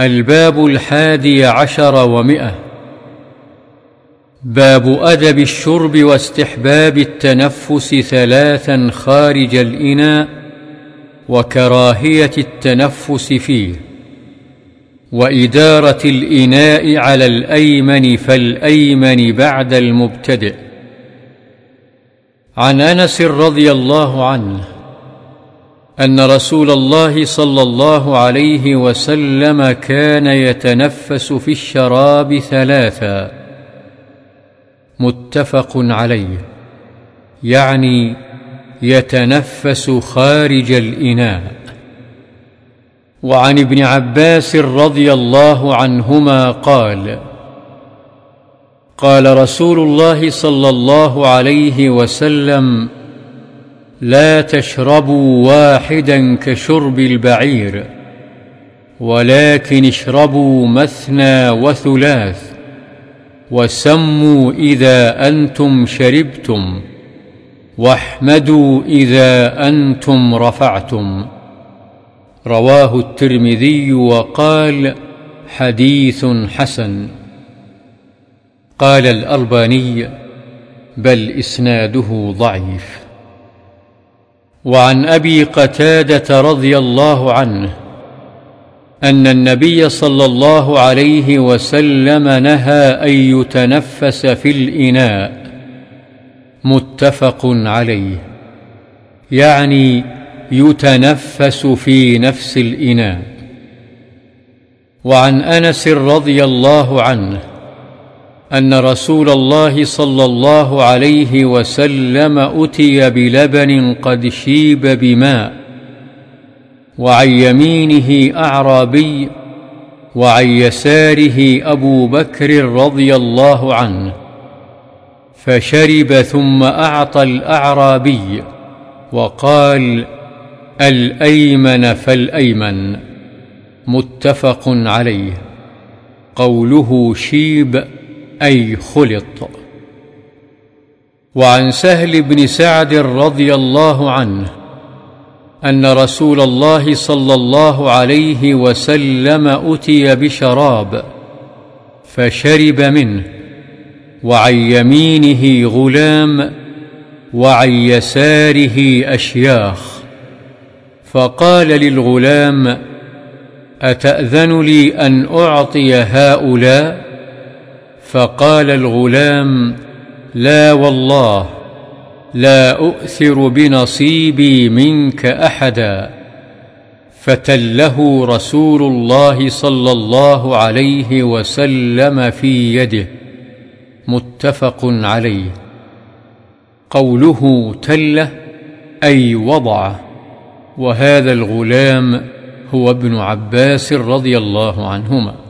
الباب الحادي عشر ومئة. باب أدب الشرب واستحباب التنفس ثلاثا خارج الإناء وكراهية التنفس فيه وإدارة الإناء على الأيمن فالأيمن بعد المبتدئ. عن أنس رضي الله عنه أن رسول الله صلى الله عليه وسلم كان يتنفس في الشراب ثلاثا. متفق عليه. يعني يتنفس خارج الإناء. وعن ابن عباس رضي الله عنهما قال قال رسول الله صلى الله عليه وسلم لا تشربوا واحدا كشرب البعير ولكن اشربوا مثنى وثلاث وسموا إذا أنتم شربتم واحمدوا إذا أنتم رفعتم. رواه الترمذي وقال حديث حسن. قال الألباني بل إسناده ضعيف. وعن أبي قتادة رضي الله عنه أن النبي صلى الله عليه وسلم نهى أن يتنفس في الإناء متفق عليه يعني يتنفس في نفس الإناء. وعن أنس رضي الله عنه أن رسول الله صلى الله عليه وسلم أتي بلبن قد شيب بماء وعن يمينه أعرابي وعن يساره أبو بكر رضي الله عنه فشرب ثم أعطى الأعرابي وقال الأيمن فالأيمن متفق عليه قوله شيب أي خلط. وعن سهل بن سعد رضي الله عنه أن رسول الله صلى الله عليه وسلم أتي بشراب فشرب منه وعن يمينه غلام وعن يساره أشياخ. فقال للغلام أتأذن لي أن أعطي هؤلاء؟ فقال الغلام لا والله لا أؤثر بنصيبي منك أحدا فتله رسول الله صلى الله عليه وسلم في يده متفق عليه قوله تله أي وضعه وهذا الغلام هو ابن عباس رضي الله عنهما